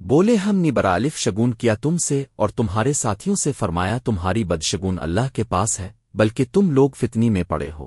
بولے، ہم نے برالف شگون کیا تم سے اور تمہارے ساتھیوں سے فرمایا، تمہاری بدشگون اللہ کے پاس ہے، بلکہ تم لوگ فتنی میں پڑے ہو۔